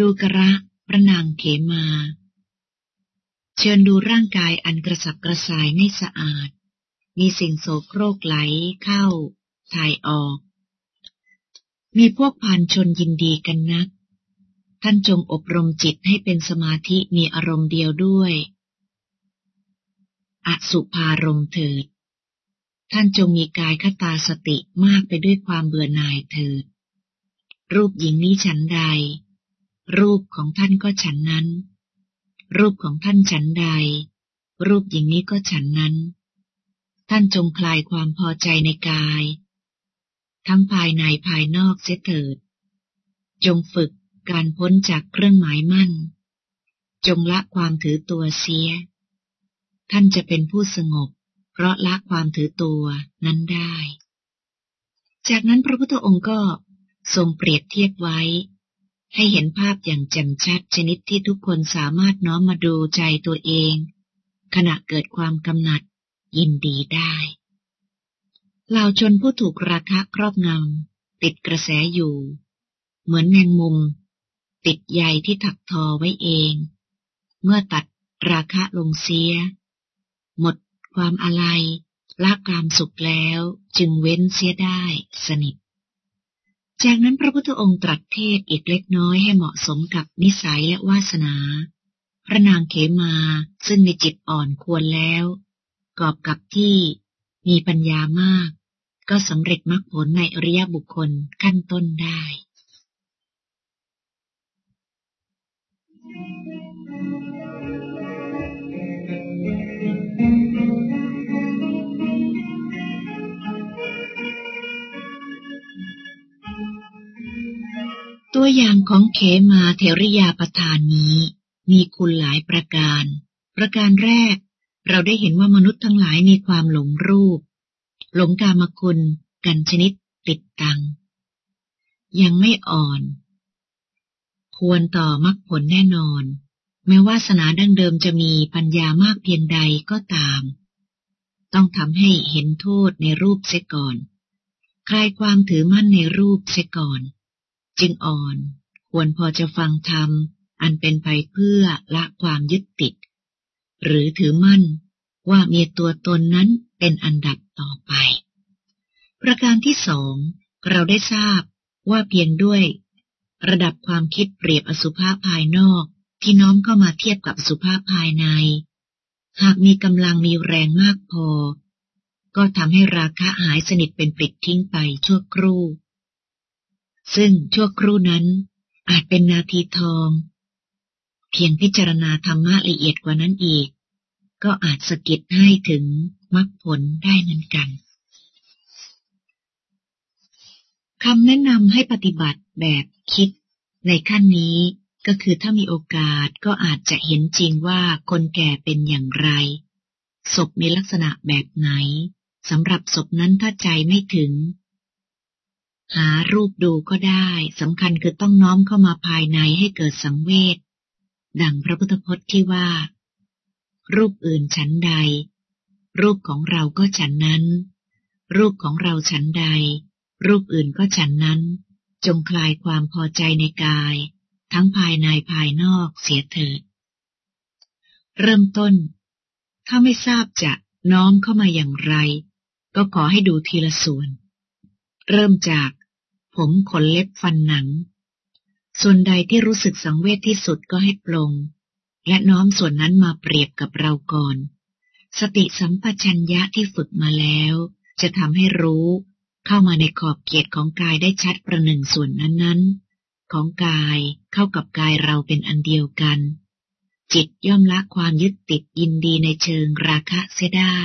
ดูกระพระนางเขมา เชิญดูร่างกายอันกระสับกระส่ายไม่สะอาด มีสิ่งโสโครกไหลเข้า ถ่ายออก มีพวกพานชนยินดีกันนัก ท่านจงอบรมจิตให้เป็นสมาธิมีอารมณ์เดียวด้วย อสุภารมเถิด ท่านจงมีกายคตาสติมากไปด้วยความเบื่อหน่ายเถิด รูปหญิงนี้ฉันใด รูปของท่านก็ฉันนั้น รูปของท่านฉันใด รูปหญิงนี้ก็ฉันนั้น ท่านจงคลายความพอใจในกาย ทั้งภายในภายนอกเสียเถิด จงฝึกการพ้นจากเครื่องหมายมั่น จงละความถือตัวเสีย ท่านจะเป็นผู้สงบ เพราะละความถือตัวนั้นได้ จากนั้นพระพุทธองค์ก็ทรงเปรียบเทียบไว้ ให้เห็นภาพอย่างแจ่มชัดชนิดที่ทุกคนสามารถน้อมมาดูใจตัวเอง ขณะเกิดความกำหนัด ยินดีได้เหล่าชนผู้ถูกราคะครอบงำติดกระแสอยู่ เหมือนแมงมุม ติดใยที่ถักทอไว้เอง เมื่อตัดราคะลงเสีย หมดความอะไรละกามสุขแล้วจึงเว้นเสียได้สนิท จากนั้นพระพุทธองค์ตรัสเทศอีกเล็กน้อยให้เหมาะสมกับนิสัยและวาสนา พระนางเขมาซึ่งมีจิตอ่อนควรแล้ว กอบกับที่มีปัญญามาก ก็สำเร็จมรรคผลในอริยบุคคลขั้นต้นได้ ตัวอย่างของเขมาเทริยาประธานนี้ มีคุณหลายประการ ประการแรก เราได้เห็นว่ามนุษย์ทั้งหลายมีความหลงรูป หลงกามคุณ กันชนิดติดตัง ยังไม่อ่อน ควรต่อมรรคผลแน่นอน แม้ว่าสนาดั้งเดิมจะมีปัญญามากเพียงใดก็ตาม ต้องทำให้เห็นโทษในรูปเสียก่อน คลายความถือมั่นในรูปเสียก่อน จึงอ่อน ควรพอจะฟังธรรม อันเป็นไปเพื่อละความยึดติด หรือถือมั่นว่ามีตัวตนนั้นเป็นอันดับต่อไป ประการที่สองเราได้ทราบว่าเพียงด้วย ระดับความคิดเปรียบอสุภาพภายนอกที่น้อมเข้ามาเทียบกับสุภาพภายใน หากมีกำลังมีแรงมากพอ ก็ทำให้ราคะหายสนิทเป็นปลิดทิ้งไปชั่วครู่ ซึ่งชั่วครู่นั้นอาจเป็นนาทีทอง เพียงพิจารณาธรรมะละเอียดกว่านั้นอีก ก็อาจสะกิดให้ถึงมรรคผลได้เหมือนกันคำแนะนำให้ปฏิบัติแบบคิด ในขั้นนี้ก็คือถ้ามีโอกาสก็อาจจะเห็นจริงว่าคนแก่เป็นอย่างไร ศพมีลักษณะแบบไหนสำหรับศพนั้นถ้าใจไม่ถึง หารูปดูก็ได้สำคัญคือต้องน้อมเข้ามาภายในให้เกิดสังเวชดังพระพุทธพจน์ที่ว่า รูปอื่นฉันใด รูปของเราก็ฉันนั้น รูปของเราฉันใด รูปอื่นก็ฉันนั้น จงคลายความพอใจในกาย ทั้งภายในภายนอกเสียเถิด เริ่มต้น ถ้าไม่ทราบจะน้อมเข้ามาอย่างไร ก็ขอให้ดูทีละส่วน เริ่มจาก ผมขนเล็บฟันหนัง ส่วนใดที่รู้สึกสังเวชที่สุดก็ให้ปลง และน้อมส่วนนั้นมาเปรียบกับเราก่อน สติสัมปชัญญะที่ฝึกมาแล้ว จะทำให้รู้เข้ามาในขอบเขตของกายได้ชัดประหนึ่งส่วนนั้นๆ ของกายเข้ากับกายเราเป็นอันเดียวกัน จิตย่อมละความยึดติดยินดีในเชิงราคะเสียได้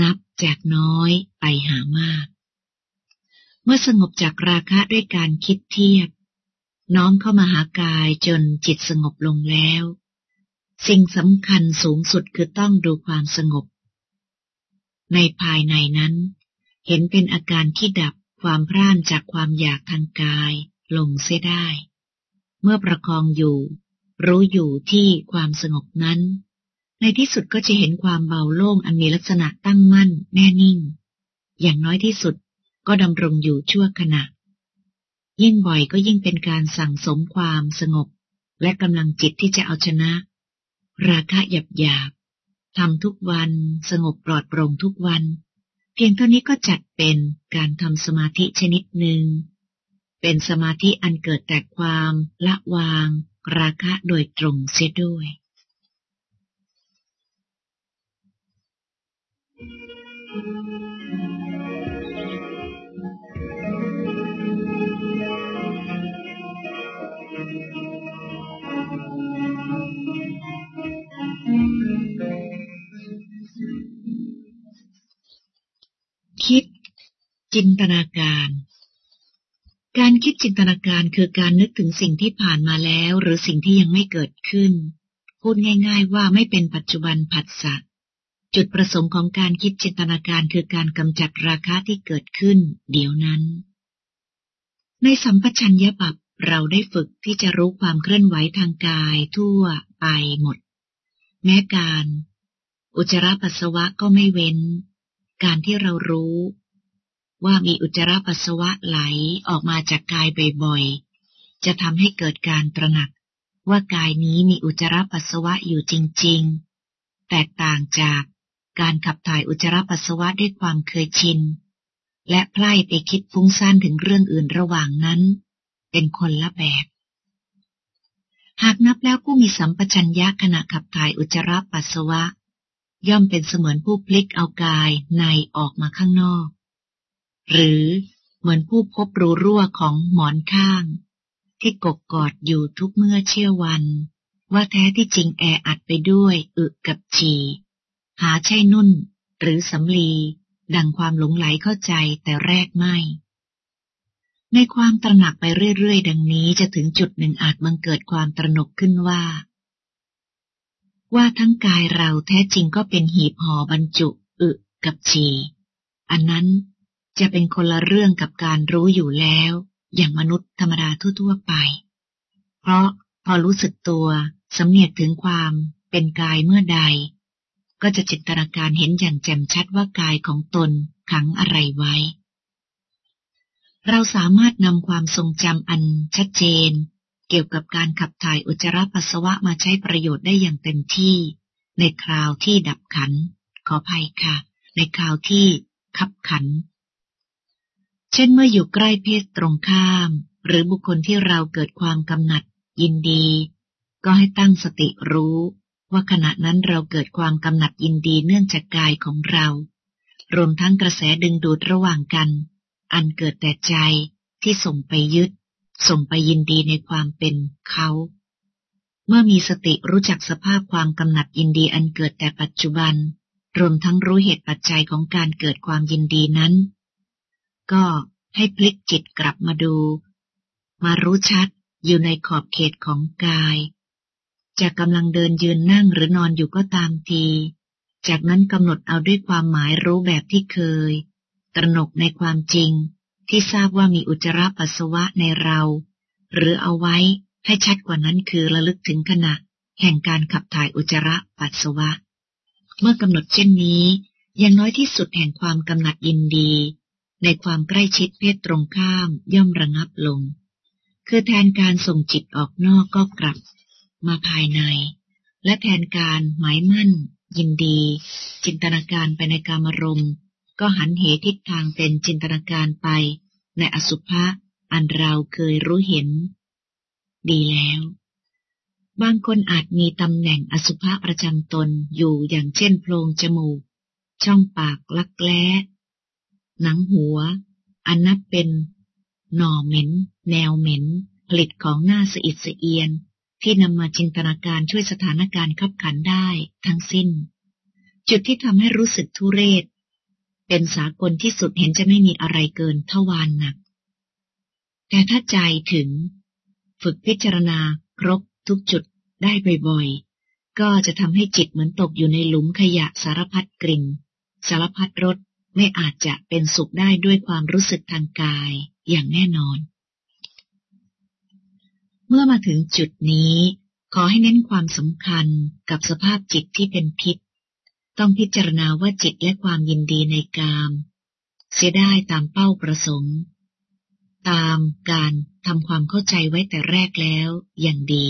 นับจากน้อยไปหามาก เมื่อสงบจากราคะด้วยการคิดเทียบ น้อมเข้ามาหากายจนจิตสงบลงแล้ว สิ่งสำคัญสูงสุดคือต้องดูความสงบ ในภายในนั้น เห็นเป็นอาการที่ดับความพร่านจากความอยากทางกายลงเสียได้ เมื่อประคองอยู่ รู้อยู่ที่ความสงบนั้น ในที่สุดก็จะเห็นความเบาโล่งอันมีลักษณะตั้งมั่นแน่นิ่ง อย่างน้อยที่สุด ก็ดำรงอยู่ชั่วขณะ ยิ่งบ่อยก็ยิ่งเป็นการสั่งสมความสงบ และกำลังจิตที่จะเอาชนะ ราคะหยาบหยาบทำทุกวันสงบปลอดโปร่งทุกวัน เพียงเท่านี้ก็จัดเป็นการทำสมาธิชนิดหนึ่ง เป็นสมาธิอันเกิดแต่ความละวาง ราคะโดยตรงเสียด้วยคิด จินตนาการ การคิดจินตนาการคือการนึกถึงสิ่งที่ผ่านมาแล้ว หรือสิ่งที่ยังไม่เกิดขึ้น พูดง่าย ๆ ว่าไม่เป็นปัจจุบันผัสสะจุดประสงค์ของการคิดจินตนาการคือการกำจัดราคะที่เกิดขึ้น เดี๋ยวนั้น ในสัมปชัญญะบับเราได้ฝึกที่จะรู้ความเคลื่อนไหวทางกายทั่วไปหมด แม้การ อุจจาระปัสสาวะก็ไม่เว้น การที่เรารู้ ว่ามีอุจจาระปัสสาวะไหลออกมาจากกายบ่อยๆ จะทำให้เกิดการตระหนัก ว่ากายนี้มีอุจจาระปัสสาวะอยู่จริงๆ แตกต่างจากการขับถ่ายอุจจาระปัสสาวะด้วยความเคยชิน และไพล่ไปคิดฟุ้งซ่านถึงเรื่องอื่นระหว่างนั้น เป็นคนละแบบ หากนับแล้วผู้มีสัมปชัญญะขณะขับถ่ายอุจจาระปัสสาวะ ย่อมเป็นเสมือนผู้พลิกเอากายในออกมาข้างนอก หรือเหมือนผู้พบรูรั่วของหมอนข้าง ที่กกกอดอยู่ทุกเมื่อเชื่อวัน ว่าแท้ที่จริงแออัดไปด้วยอึกับฉี่หาใช่นุ่น หรือสำลี ดังความหลงไหลเข้าใจแต่แรกไม่ ในความตระหนักไปเรื่อยๆ ดังนี้จะถึงจุดหนึ่งอาจบังเกิดความตระหนกขึ้นว่า ว่าทั้งกายเราแท้จริงก็เป็นหีบห่อบรรจุอึกับฉีอันนั้น จะเป็นคนละเรื่องกับการรู้อยู่แล้ว อย่างมนุษย์ธรรมดาทั่วๆไป เพราะพอรู้สึกตัวสำเนียกถึงความเป็นกายเมื่อใด ก็จะจินตนาการเห็นอย่างแจ่มชัดว่ากายของตนขังอะไรไว้ เราสามารถนำความทรงจำอันชัดเจน เกี่ยวกับการขับถ่ายอุจจาระปัสสาวะมาใช้ประโยชน์ได้อย่างเต็มที่ ในคราวที่ดับขัน ขอภัยค่ะ ในคราวที่ขับขัน เช่นเมื่ออยู่ใกล้เพศตรงข้าม หรือบุคคลที่เราเกิดความกำหนัด ยินดี ก็ให้ตั้งสติรู้ ว่าขณะนั้นเราเกิดความกำหนัดยินดีเนื่องจากกายของเรา รวมทั้งกระแสดึงดูดระหว่างกัน อันเกิดแต่ใจที่ส่งไปยึด ส่งไปยินดีในความเป็นเขา เมื่อมีสติรู้จักสภาพความกำหนัดยินดีอันเกิดแต่ปัจจุบัน รวมทั้งรู้เหตุปัจจัยของการเกิดความยินดีนั้น ก็ให้พลิกจิตกลับมาดู มารู้ชัดอยู่ในขอบเขตของกาย จะกำลังเดินยืนนั่งหรือนอนอยู่ก็ตามที จากนั้นกำหนดเอาด้วยความหมายรู้แบบที่เคย ตระหนกในความจริงที่ทราบว่ามีอุจจาระปัสสาวะในเรา หรือเอาไว้ให้ชัดกว่านั้นคือระลึกถึงขณะ แห่งการขับถ่ายอุจจาระปัสสาวะ เมื่อกำหนดเช่นนี้ยังน้อยที่สุดแห่งความกำหนัดยินดี ในความใกล้ชิดเพศตรงข้ามย่อมระงับลง คือแทนการส่งจิตออกนอกก็กลับ มาภายใน และแทนการหมายมั่น ยินดี จินตนาการไปในกามรมก็หันเหทิศทางเป็นจินตนาการไป ในอสุภะอันเราเคยรู้เห็น ดีแล้ว บางคนอาจมีตำแหน่งอสุภะประจำตนอยู่อย่างเช่นโพรงจมูก ช่องปากลักแร้ หนังหัว อันนับเป็น หน่อเหม็น แนวเหม็น ผลิตของหน้าสะอิดสะเอียน ที่นำมาจินตนาการช่วยสถานการณ์ขับขันได้ทั้งสิ้น จุดที่ทำให้รู้สึกทุเรศ เป็นสากลที่สุดเห็นจะไม่มีอะไรเกินทวานหนัก แต่ถ้าใจถึง ฝึกพิจารณาครบทุกจุดได้บ่อยๆ ก็จะทำให้จิตเหมือนตกอยู่ในหลุมขยะสารพัดกลิ่น สารพัดรส ไม่อาจจะเป็นสุขได้ด้วยความรู้สึกทางกายอย่างแน่นอน เมื่อมาถึงจุดนี้ ขอให้เน้นความสำคัญกับสภาพจิตที่เป็นพิษ ต้องพิจารณาว่าจิตและความยินดีในกาม เสียได้ตามเป้าประสงค์ ตามการทำความเข้าใจไว้แต่แรกแล้วอย่างดี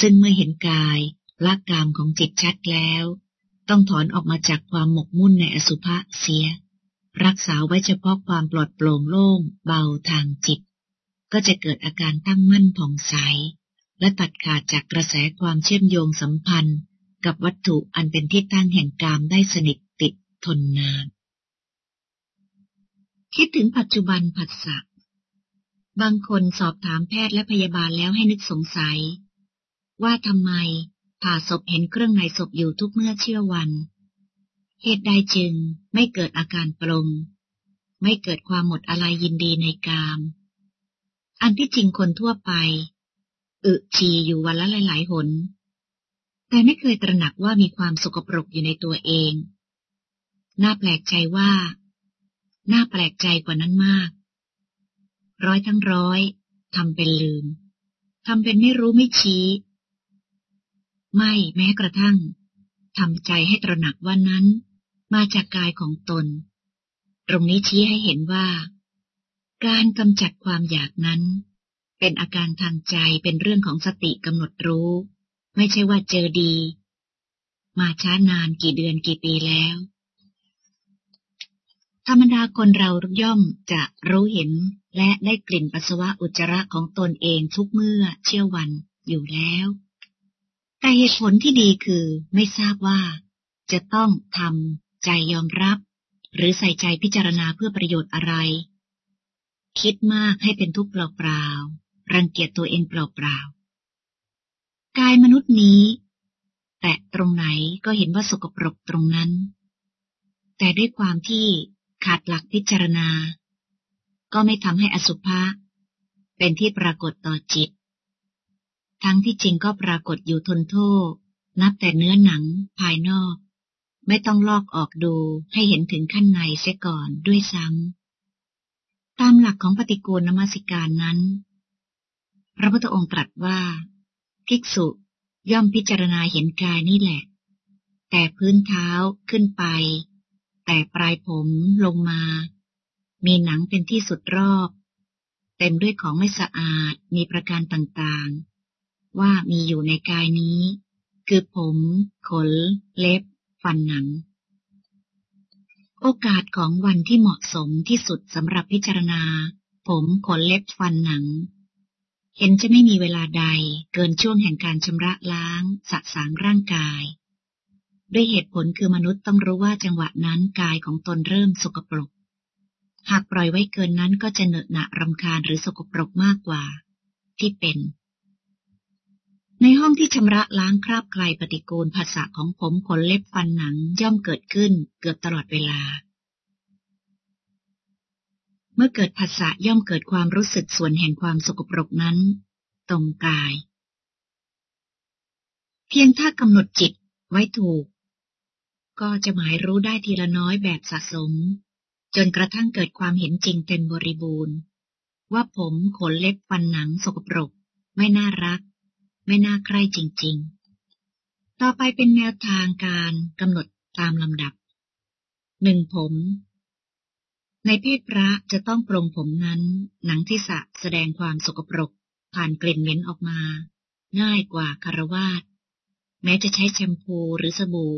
ซึ่งเมื่อเห็นกายละกามของจิตชัดแล้ว ต้องถอนออกมาจากความหมกมุ่นในอสุภะเสีย รักษาไว้เฉพาะความปลอดโปร่งโล่งเบาทางจิต ก็จะเกิดอาการตั้งมั่นผ่องใส และตัดขาดจากกระแสความเชื่อมโยงสัมพันธ์ กับวัตถุอันเป็นที่ตั้งแห่งกามได้สนิทติดทนนาน คิดถึงปัจจุบันผัสสะบางคนสอบถามแพทย์และพยาบาลแล้วให้นึกสงสัย ว่าทำไมผ่าศพเห็นเครื่องในศพอยู่ทุกเมื่อเชื่อวัน เหตุใดจึงไม่เกิดอาการปรงไม่เกิดความหมดอะไรยินดีในกาม อันที่จริงคนทั่วไป อึชีอยู่วันละหลายๆหน แต่ไม่เคยตระหนักว่ามีความสกปรกอยู่ในตัวเอง น่าแปลกใจว่า น่าแปลกใจกว่านั้นมาก ร้อยทั้งร้อยทำเป็นลืมทำเป็นไม่รู้ไม่ชี้ ไม่แม้กระทั่งทำใจให้ตระหนักว่านั้น มาจากกายของตน ตรงนี้ชี้ให้เห็นว่า การกำจัดความอยากนั้น เป็นอาการทางใจเป็นเรื่องของสติกำหนดรู้ ไม่ใช่ว่าเจอดี มาช้านานกี่เดือนกี่ปีแล้ว ธรรมดาคนเราย่อมจะรู้เห็นและได้กลิ่นปัสสาวะอุจจาระของตนเองทุกเมื่อเชื่อวันอยู่แล้ว แต่เหตุผลที่ดีคือไม่ทราบว่าจะต้องทำ ใจยอมรับ หรือใส่ใจพิจารณาเพื่อประโยชน์อะไร คิดมากให้เป็นทุกข์เปล่าๆรังเกียจตัวเองเปล่าๆกายมนุษย์นี้ แตะตรงไหนก็เห็นว่าสกปรกตรงนั้น แต่ด้วยความที่ขาดหลักพิจารณา ก็ไม่ทำให้อสุภะเป็นที่ปรากฏต่อจิต ทั้งที่จริงก็ปรากฏอยู่ทนโทษ นับแต่เนื้อหนังภายนอก ไม่ต้องลอกออกดูให้เห็นถึงขั้นในเสียก่อนด้วยซ้ำ ตามหลักของปฏิกูลนมัสิการนั้น พระพุทธองค์ตรัสว่า ภิกษุย่อมพิจารณาเห็นกายนี่แหละ แต่พื้นเท้าขึ้นไป แต่ปลายผมลงมา มีหนังเป็นที่สุดรอบ เต็มด้วยของไม่สะอาดมีประการต่างๆ ว่ามีอยู่ในกายนี้ คือผม ขน เล็บ ฟันหนัง โอกาสของวันที่เหมาะสมที่สุดสำหรับพิจารณา ผมขนเล็บฟันหนัง เห็นจะไม่มีเวลาใดเกินช่วงแห่งการชำระล้างสะสางร่างกาย ด้วยเหตุผลคือมนุษย์ต้องรู้ว่าจังหวะนั้นกายของตนเริ่มสกปรก หากปล่อยไว้เกินนั้นก็จะเหนอะหนะรำคาญหรือสกปรกมากกว่า ที่เป็น ในห้องที่ชำระล้างคราบไกลปฏิกูลภาษาของผมขนเล็บฟันหนังย่อมเกิดขึ้นเกือบตลอดเวลา เมื่อเกิดภาษาย่อมเกิดความรู้สึกส่วนแห่งความสกปรกนั้น ตรงกาย เพียงถ้ากำหนดจิตไว้ถูก ก็จะหมายรู้ได้ทีละน้อยแบบสะสม จนกระทั่งเกิดความเห็นจริงเต็มบริบูรณ์ ว่าผมขนเล็บฟันหนังสกปรก ไม่น่ารัก ไม่น่าใคร่จริง ๆ ต่อไปเป็นแนวทางการกำหนดตามลำดับหนึ่งผม ในเพศพระจะต้องปรงผมนั้น หนังที่สะแสดงความสกปรก ผ่านกลิ่นเหม็นออกมา ง่ายกว่าคารวาสแม้จะใช้แชมพูหรือสบู่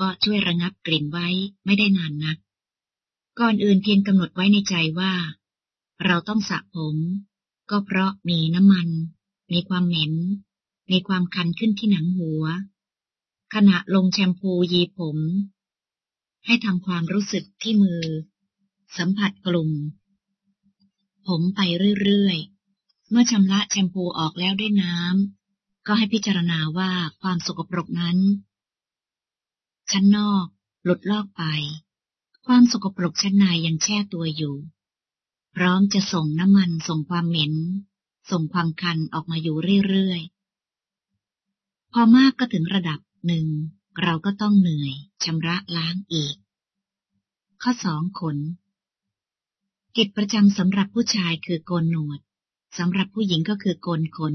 ก็ช่วยระงับกลิ่นไว้ไม่ได้นานนัก ก่อนอื่นเพียงกำหนดไว้ในใจว่า เราต้องสระผม ก็เพราะมีน้ำมัน มีความเหม็น มีความคันขึ้นที่หนังหัว ขณะลงแชมพูยีผม ให้ทำความรู้สึกที่มือ สัมผัสกลุ่ม ผมไปเรื่อยๆ เมื่อชำระแชมพูออกแล้วด้วยน้ำก็ให้พิจารณาว่าความสกปรกนั้น ชั้นนอกหลุดลอกไป ความสกปรกชั้นในยังแช่ตัวอยู่ พร้อมจะส่งน้ำมันส่งความเหม็น ส่งความคันออกมาอยู่เรื่อยๆ พอมากก็ถึงระดับหนึ่ง เราก็ต้องเหนื่อยชำระล้างอีก ข้อสองขน กิจประจำสำหรับผู้ชายคือโกนหนวดสำหรับผู้หญิงก็คือโกนขน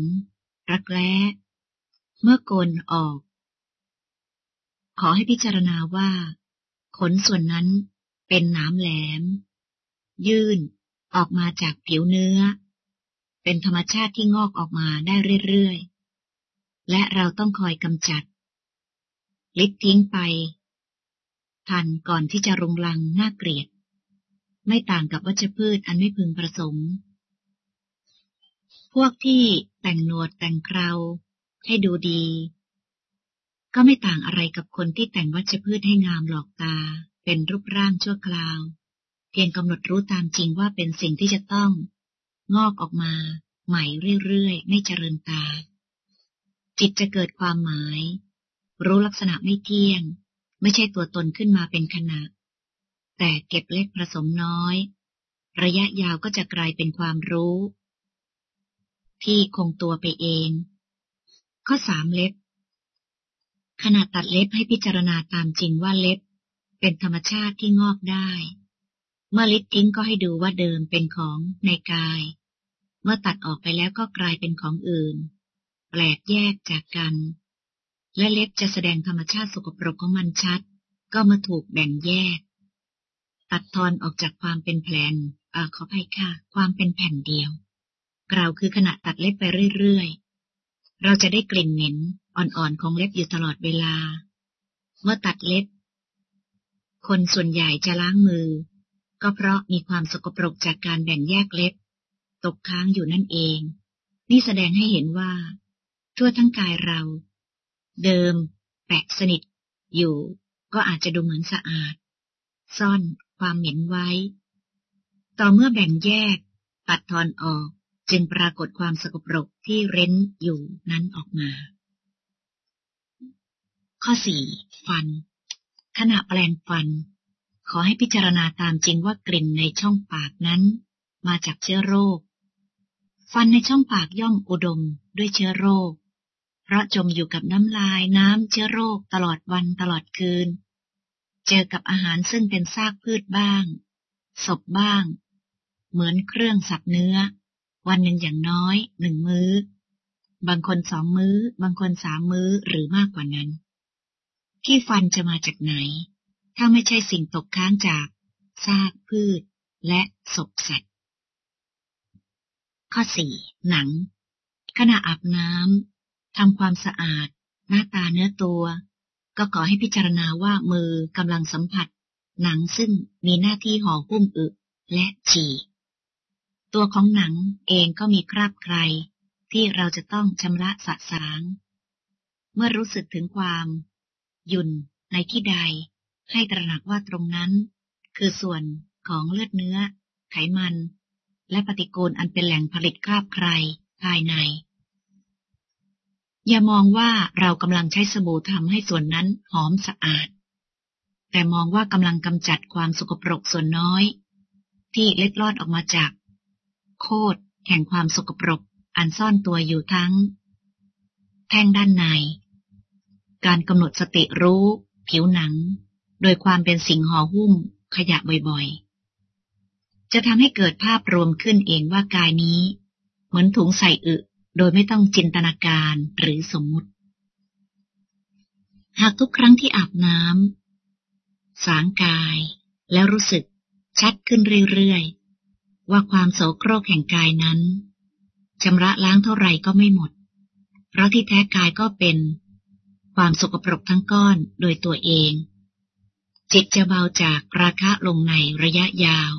รักแร้เมื่อโกนออก ขอให้พิจารณาว่า ขนส่วนนั้นเป็นน้ำแหลม ยื่นออกมาจากผิวเนื้อ เป็นธรรมชาติที่งอกออกมาได้เรื่อยๆ และเราต้องคอยกำจัด ลิดทิ้งไป ทันก่อนที่จะรุงรังน่าเกลียด ไม่ต่างกับวัชพืชอันไม่พึงประสงค์ พวกที่แต่งหนวดแต่งเคราให้ดูดี ก็ไม่ต่างอะไรกับคนที่แต่งวัชพืชให้งามหลอกตา เป็นรูปร่างชั่วคราว เพียงกำหนดรู้ตามจริงว่าเป็นสิ่งที่จะต้อง งอกออกมา ใหม่เรื่อยๆ ไม่เจริญตา จิตจะเกิดความหมาย รู้ลักษณะไม่เที่ยง ไม่ใช่ตัวตนขึ้นมาเป็นขณะ แต่เก็บเล็กผสมน้อย ระยะยาวก็จะกลายเป็นความรู้ ที่คงตัวไปเอง ข้อสามเล็บ ขณะตัดเล็บให้พิจารณาตามจริงว่าเล็บ เป็นธรรมชาติที่งอกได้ เมื่อลิดทิ้งก็ให้ดูว่าเดิมเป็นของในกาย เมื่อตัดออกไปแล้วก็กลายเป็นของอื่น แปลกแยกจากกัน และเล็บจะแสดงธรรมชาติสกปรกของมันชัด ก็มาถูกแบ่งแยก ตัดทอนออกจากความเป็นแผลนอ่าขออภัยค่ะ ความเป็นแผ่นเดียว กล่าวคือขณะตัดเล็บไปเรื่อยเราจะได้กลิ่นเหม็นอ่อนๆของเล็บอยู่ตลอดเวลา เมื่อตัดเล็บ คนส่วนใหญ่จะล้างมือ ก็เพราะมีความสกปรกจากการแบ่งแยกเล็บ ตกค้างอยู่นั่นเอง นี่แสดงให้เห็นว่า ทั่วทั้งกายเรา เดิม แปะสนิท อยู่ ก็อาจจะดูเหมือนสะอาด ซ่อนความเหม็นไว้ ต่อเมื่อแบ่งแยกตัดทอนออกจึงปรากฏความสกปรกที่เร้นอยู่นั้นออกมา ข้อสี่ฟัน ขณะแปลงฟัน ขอให้พิจารณาตามจริงว่ากลิ่นในช่องปากนั้น มาจากเชื้อโรค ฟันในช่องปากย่อมอุดมด้วยเชื้อโรค ราะจมอยู่กับน้ำลายน้ำเชื้อโรคตลอดวันตลอดคืน เจอกับอาหารซึ่งเป็นซากพืชบ้าง ศพบ้าง เหมือนเครื่องสับเนื้อ วันหนึ่งอย่างน้อยหนึ่งมือ้อ บางคนสองมือ้อ บางคนสามมื้อหรือมากกว่านั้น ที่ฟันจะมาจากไหน ถ้าไม่ใช่สิ่งตกค้างจากซากพืชและศพสัตว์ ข้อสี่หนัง ขณะอาบน้ำ ทำความสะอาด หน้าตาเนื้อตัว ก็ขอให้พิจารณาว่ามือกำลังสัมผัส หนังซึ่งมีหน้าที่ห่อหุ้มอึ และฉี่ ตัวของหนังเองก็มีคราบใคร ที่เราจะต้องชำระสะสาง เมื่อรู้สึกถึงความ ยุ่นในที่ใด ให้ตระหนักว่าตรงนั้น คือส่วนของเลือดเนื้อ ไขมัน และปฏิกูลอันเป็นแหล่งผลิตคราบใครภายใน อย่ามองว่าเรากำลังใช้สบู่ทำให้ส่วนนั้นหอมสะอาด แต่มองว่ากำลังกำจัดความสกปรกส่วนน้อย ที่เล็ดลอดออกมาจาก โคตรแห่งความสกปรกอันซ่อนตัวอยู่ทั้ง แท่งด้านใน การกำหนดสติรู้ ผิวหนัง โดยความเป็นสิ่งห่อหุ้มขยะบ่อยๆ จะทำให้เกิดภาพรวมขึ้นเองว่ากายนี้ เหมือนถุงใส่อึ โดยไม่ต้องจินตนาการหรือสมมุติ หากทุกครั้งที่อาบน้ำสางกาย แล้วรู้สึกชัดขึ้นเรื่อยๆ ว่าความโสโครกแห่งกายนั้นชำระล้างเท่าไหร่ก็ไม่หมด เพราะที่แท้กายก็เป็น ความสกปรกทั้งก้อนโดยตัวเอง จิตจะเบาจากราคะลงในระยะยาว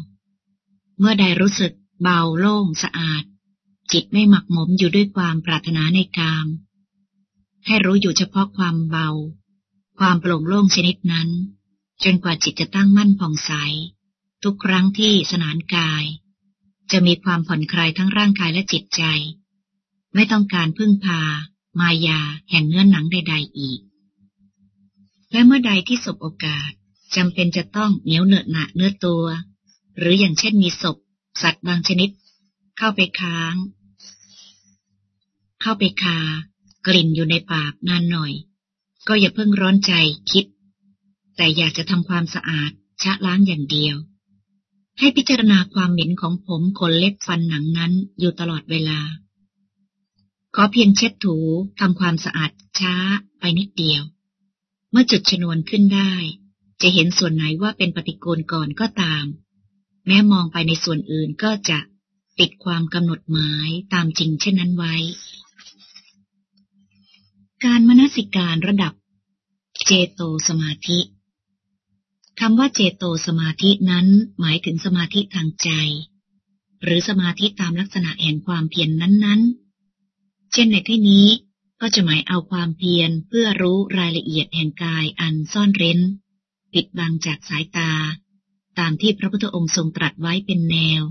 เมื่อใดรู้สึกเบาโล่งสะอาด จิตไม่หมักหมมอยู่ด้วยความปรารถนาในกาม ให้รู้อยู่เฉพาะความเบา ความโปร่งโล่งชนิดนั้น จนกว่าจิตจะตั้งมั่นผ่องใส ทุกครั้งที่สนานกาย จะมีความผ่อนคลายทั้งร่างกายและจิตใจ ไม่ต้องการพึ่งพา มายา แห่งเนื้อหนังใด ๆ อีก และเมื่อใดที่สบโอกาสจำเป็นจะต้องเหนียวเหนอะหนะเนื้อตัว หรืออย่างเช่นมีศพ สัตว์บางชนิด เข้าไปค้าง เข้าไปคากลิ่นอยู่ในปากนานหน่อย ก็อย่าเพิ่งร้อนใจคิด แต่อยากจะทำความสะอาดชะล้างอย่างเดียว ให้พิจารณาความเหม็นของผมขนเล็บฟันหนังนั้นอยู่ตลอดเวลา ขอเพียงเช็ดถูทำความสะอาดช้าไปนิดเดียว เมื่อจุดชนวนขึ้นได้ จะเห็นส่วนไหนว่าเป็นปฏิกูลก่อนก็ตาม แม้มองไปในส่วนอื่นก็จะติดความกำหนดหมายตามจริงเช่นนั้นไว้ การมนสิการระดับ เจโตสมาธิคำว่าเจโตสมาธินั้นหมายถึงสมาธิทางใจ หรือสมาธิตามลักษณะแห่งความเพียรนนั้นๆ เช่นในที่นี้ก็จะหมายเอาความเพียรเพื่อรู้รายละเอียดแห่งกายอันซ่อนเร้น ปิดบังจากสายตา ตามที่พระพุทธองค์ทรงตรัสไว้เป็นแนว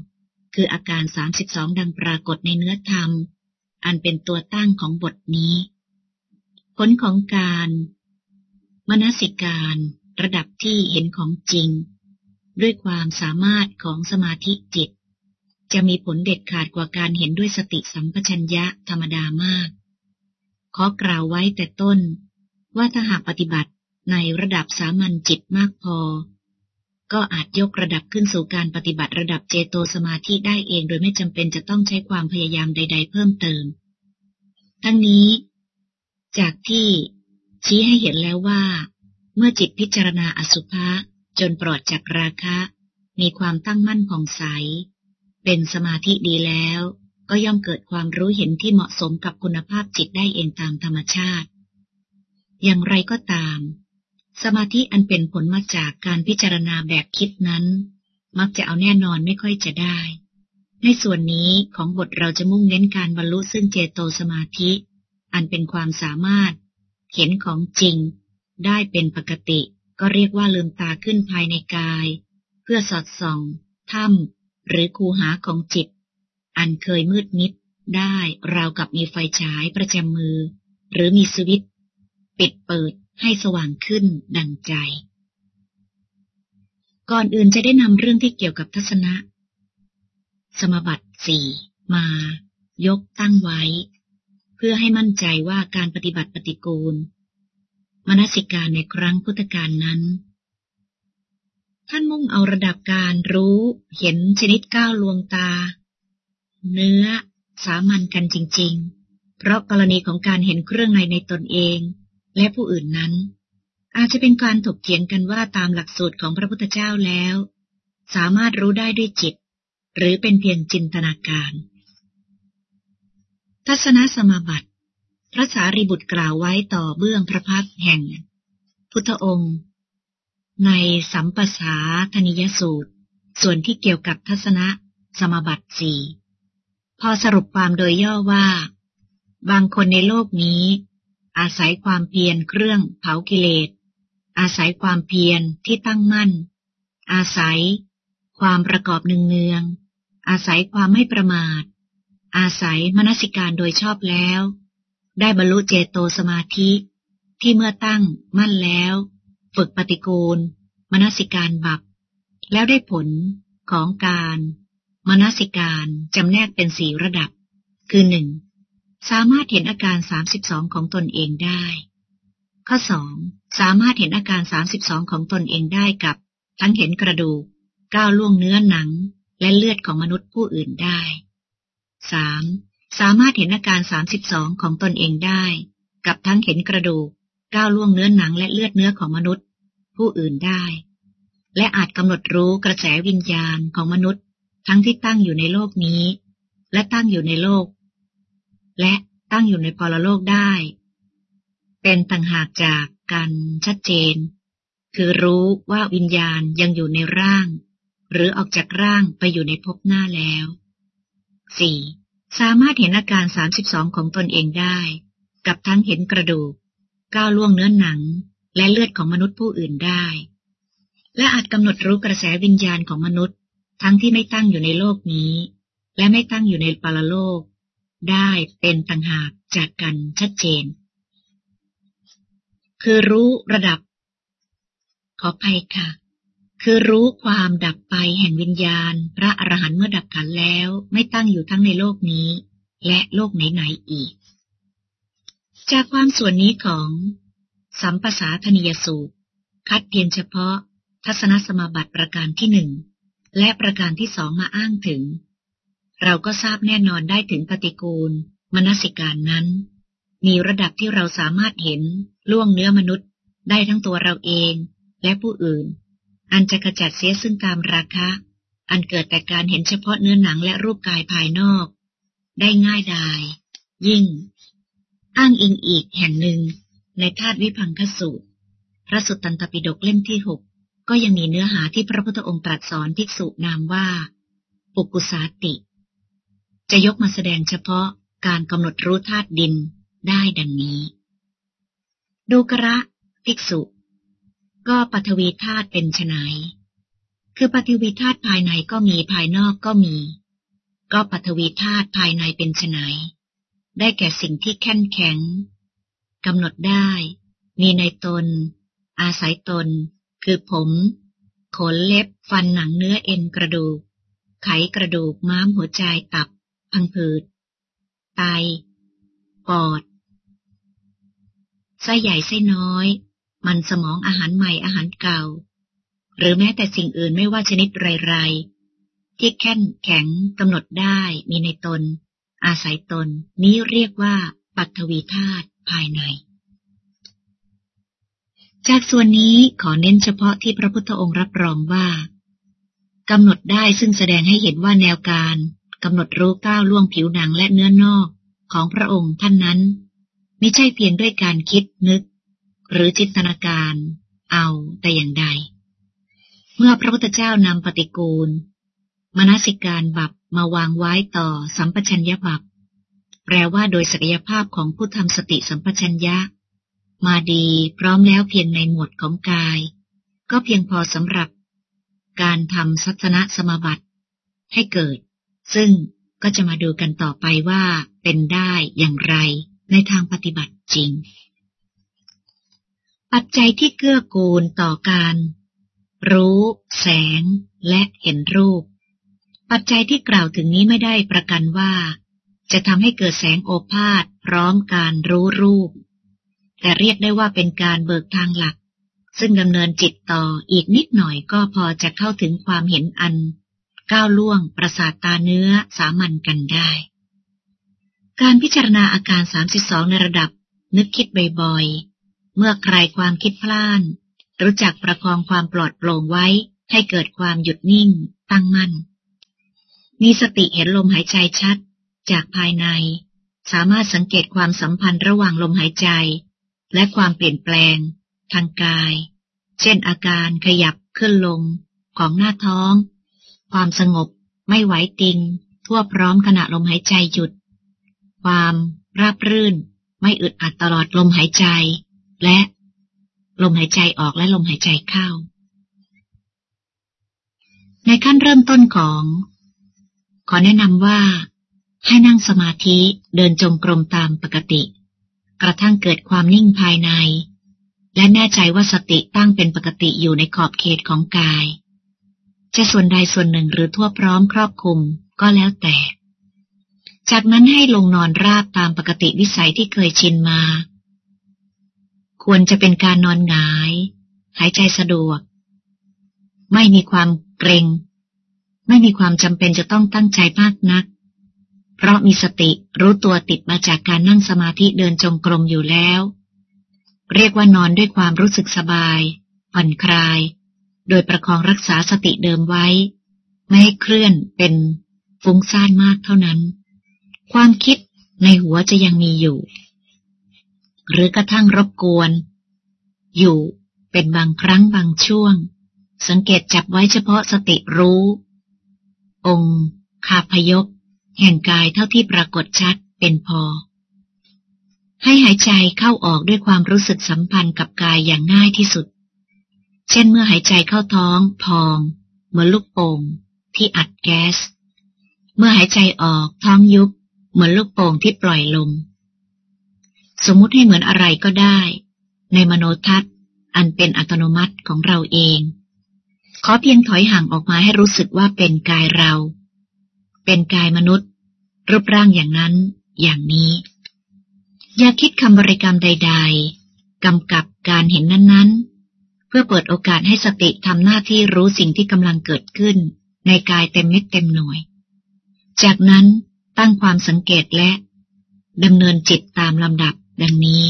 คืออาการ 32 ดังปรากฏในเนื้อธรรม อันเป็นตัวตั้งของบทนี้ ลของการมนสิการระดับที่เห็นของจริง ด้วยความสามารถของสมาธิจิต จะมีผลเด็ดขาดกว่าการเห็นด้วยสติสัมปชัญญะธรรมดามาก ขอกล่าวไว้แต่ต้น ว่าถ้าหากปฏิบัติในระดับสามัญจิตมากพอ ก็อาจยกระดับขึ้นสู่การปฏิบัติระดับเจโตสมาธิได้เองโดยไม่จำเป็นจะต้องใช้ความพยายามใด ๆ เพิ่มเติม ทั้งนี้ จากที่ชี้ให้เห็นแล้วว่า เมื่อจิตพิจารณาอสุภะจนปลอดจากราคะ มีความตั้งมั่นผ่องใส เป็นสมาธิดีแล้ว ก็ย่อมเกิดความรู้เห็นที่เหมาะสมกับคุณภาพจิตได้เองตามธรรมชาติ อย่างไรก็ตาม สมาธิอันเป็นผลมาจากการพิจารณาแบบคิดนั้น มักจะเอาแน่นอนไม่ค่อยจะได้ ในส่วนนี้ของบทเราจะมุ่งเน้นการบรรลุซึ่งเจโตสมาธิ อันเป็นความสามารถ เห็นของจริง ได้เป็นปกติ ก็เรียกว่าลืมตาขึ้นภายในกาย เพื่อสอดส่องถ้ำหรือคูหาของจิต อันเคยมืดมิดได้ราวกับมีไฟฉายประจำมือ หรือมีสวิตปิดเปิดให้สว่างขึ้นดังใจ ก่อนอื่นจะได้นำเรื่องที่เกี่ยวกับทัศนะ สมบัติสี่มา ยกตั้งไว้ พื่อให้มั่นใจว่าการปฏิบัติปฏิกูล มนสิการในครั้งพุทธกาลนั้น ท่านมุ่งเอาระดับการรู้เห็นชนิดก้าวลวงตา เนื้อสามัญกันจริง ๆ เพราะกรณีของการเห็นเครื่องในในตนเอง และผู้อื่นนั้น อาจจะเป็นการถกเถียงกันว่าตามหลักสูตรของพระพุทธเจ้าแล้ว สามารถรู้ได้ด้วยจิต หรือเป็นเพียงจินตนาการ ทัศนสมาบัติ พระสารีบุตรกล่าวไว้ต่อเบื้องพระพักแห่ง พุทธองค์ ในสัมปสาธนิยสูตร ส่วนที่เกี่ยวกับทัศนะสมบัติสี่พอสรุปความโดยย่อว่า บางคนในโลกนี้ อาศัยความเพียรเครื่องเผากิเลส อาศัยความเพียรที่ตั้งมั่น อาศัย ความประกอบหนึ่งเนืองอาศัยความไม่ประมาท อาศัยมนสิการโดยชอบแล้ว ได้บรรลุเจโตสมาธิ ที่เมื่อตั้งมั่นแล้ว ฝึกปฏิกูล มนสิการบับ แล้วได้ผลของการมนสิการจำแนกเป็นสี่ระดับ คือหนึ่งสามารถเห็นอาการสามสิบสองของตนเองได้ ข้อสองสามารถเห็นอาการสามสิบสองของตนเองได้กับ ทั้งเห็นกระดูกก้าวล่วงเนื้อหนัง และเลือดของมนุษย์ผู้อื่นได้ สามสามารถเห็นอาการ 32 ของตนเองได้ กับทั้งเห็นกระดูก ก้าวล่วงเนื้อหนังและเลือดเนื้อของมนุษย์ ผู้อื่นได้ และอาจกำหนดรู้กระแสวิญญาณของมนุษย์ ทั้งที่ตั้งอยู่ในโลกนี้ และตั้งอยู่ในโลก และตั้งอยู่ในปรโลกได้ เป็นต่างหากจากกันชัดเจน คือรู้ว่าวิญญาณยังอยู่ในร่าง หรือออกจากร่างไปอยู่ในภพหน้าแล้ว 4. สามารถเห็นอาการ 32 ของตนเองได้ กับทั้งเห็นกระดูก ก้าวล่วงเนื้อหนัง และเลือดของมนุษย์ผู้อื่นได้ และอาจกำหนดรู้กระแสวิญญาณของมนุษย์ ทั้งที่ไม่ตั้งอยู่ในโลกนี้ และไม่ตั้งอยู่ในปรโลก ได้เป็นต่างหากจากกันชัดเจน คือรู้ระดับ ขอภัยค่ะ คือรู้ความดับไปแห่งวิญญาณ พระอรหันต์เมื่อดับขันแล้วไม่ตั้งอยู่ทั้งในโลกนี้ และโลกไหนๆอีก จากความส่วนนี้ของ สัมปสาธนิยสูตร คัดเพียงเฉพาะ ทัศนสมาบัติประการที่หนึ่งและประการที่สองมาอ้างถึง เราก็ทราบแน่นอนได้ถึงปฏิกูล มนสิการนั้น มีระดับที่เราสามารถเห็นล่วงเนื้อมนุษย์ได้ทั้งตัวเราเองและผู้อื่น อันจะขจัดเสียซึ่งตามราคะ อันเกิดแต่การเห็นเฉพาะเนื้อหนังและรูปกายภายนอก ได้ง่ายดาย ยิ่ง อ้างอิงอีกแห่งหนึ่ง ในธาตุวิพังคสูตร พระสุตตันตปิฎกเล่มที่หกก็ยังมีเนื้อหาที่พระพุทธองค์ตรัสสอนภิกษุนามว่า ปุกุสาติ จะยกมาแสดงเฉพาะการกำหนดรู้ธาตุดินได้ดังนี้ ดูกระภิกษุ ก็ปฐวีธาตุเป็นไนคือปฐวีธาตุภายในก็มีภายนอกก็มี ก็ปฐวีธาตุภายในเป็นไนได้แก่สิ่งที่แข็งแข็งกำหนดได้ มีในตน อาศัยตน คือผม ขนเล็บฟันหนังเนื้อเอ็นกระดูก ไขกระดูกม้ามหัวใจตับ พังผืด ไต ปอดไส้ใหญ่ไส้น้อย มันสมองอาหารใหม่อาหารเก่า หรือแม้แต่สิ่งอื่นไม่ว่าชนิดไรๆ ที่แข็งแข็งกำหนดได้มีในตน อาศัยตน นี้เรียกว่า ปัทวีธาตุภายใน จากส่วนนี้ขอเน้นเฉพาะที่พระพุทธองค์รับรองว่ากำหนดได้ซึ่งแสดงให้เห็นว่าแนวการกำหนดรู้ก้าวล่วงผิวหนังและเนื้อนอกของพระองค์ท่านนั้น ไม่ใช่เพียงด้วยการคิดนึก หรือจินตนาการเอาแต่อย่างใด เมื่อพระพุทธเจ้านำปฏิกูล มนสิการบับมาวางไว้ต่อสัมปชัญญะบับ แปลว่าโดยศักยภาพของผู้ทำสติสัมปชัญญะ มาดีพร้อมแล้วเพียงในหมวดของกาย ก็เพียงพอสำหรับ การทำสัจนสมาบัติ ให้เกิด ซึ่งก็จะมาดูกันต่อไปว่าเป็นได้อย่างไรในทางปฏิบัติจริง ปัจจัยที่เกื้อกูลต่อการ รู้ แสง และเห็นรูป ปัจจัยที่กล่าวถึงนี้ไม่ได้ประกันว่า จะทำให้เกิดแสงโอภาษพร้อมการรู้รูป แต่เรียกได้ว่าเป็นการเบิกทางหลัก ซึ่งดำเนินจิตต่ออีกนิดหน่อยก็พอจะเข้าถึงความเห็นอัน ก้าวล่วงประสาทตาเนื้อสามัญกันได้การพิจารณาอาการ 32 ในระดับ นึกคิดบ่อยๆ เมื่อใครความคิดพล่าน รู้จักประคองความปลอดโปร่งไว้ให้เกิดความหยุดนิ่ง ตั้งมั่น มีสติเห็นลมหายใจชัด จากภายใน สามารถสังเกตความสัมพันธ์ระหว่างลมหายใจ และความเปลี่ยนแปลง ทางกาย เช่นอาการขยับขึ้นลง ของหน้าท้อง ความสงบ ไม่ไหวติง ทั่วพร้อมขณะลมหายใจหยุด ความราบรื่น ไม่อึดอัดตลอดลมหายใจ และลมหายใจออกและลมหายใจเข้า ในขั้นเริ่มต้นของ ขอแนะนำว่า ให้นั่งสมาธิเดินจงกรมตามปกติ กระทั่งเกิดความนิ่งภายใน และแน่ใจว่าสติตั้งเป็นปกติอยู่ในขอบเขตของกาย จะส่วนใดส่วนหนึ่งหรือทั่วพร้อมครอบคลุมก็แล้วแต่ จากนั้นให้ลงนอนราบตามปกติวิสัยที่เคยชินมา ควรจะเป็นการนอนหงาย หายใจสะดวก ไม่มีความเกรง ไม่มีความจำเป็นจะต้องตั้งใจมากนัก เพราะมีสติรู้ตัวติดมาจากการนั่งสมาธิเดินจงกรมอยู่แล้ว เรียกว่านอนด้วยความรู้สึกสบาย ผ่อนคลาย โดยประคองรักษาสติเดิมไว้ ไม่ให้เคลื่อนเป็นฟุ้งซ่านมากเท่านั้น ความคิดในหัวจะยังมีอยู่ หรือกระทั่งรบกวน อยู่เป็นบางครั้งบางช่วง สังเกตจับไว้เฉพาะสติรู้ องค์คาพยกแห่งกายเท่าที่ปรากฏชัดเป็นพอ ให้หายใจเข้าออกด้วยความรู้สึกสัมพันธ์กับกายอย่างง่ายที่สุด เช่นเมื่อหายใจเข้าท้อง พอง เหมือนลูกโป่งที่อัดแก๊สเมื่อหายใจออกท้องยุบ เหมือนลูกโป่งที่ปล่อยลม สมมุติให้เหมือนอะไรก็ได้ ในมโนทัศน์ อันเป็นอัตโนมัติของเราเอง ขอเพียงถอยห่างออกมาให้รู้สึกว่าเป็นกายเรา เป็นกายมนุษย์ รูปร่างอย่างนั้น อย่างนี้ อย่าคิดคำบริกรรมใด ๆกำกับการเห็นนั้นๆ เพื่อเปิดโอกาสให้สติทำหน้าที่รู้สิ่งที่กำลังเกิดขึ้น ในกายเต็มเม็ดเต็มหน่วย จากนั้นตั้งความสังเกตและดำเนินจิตตามลำดับ ดังนี้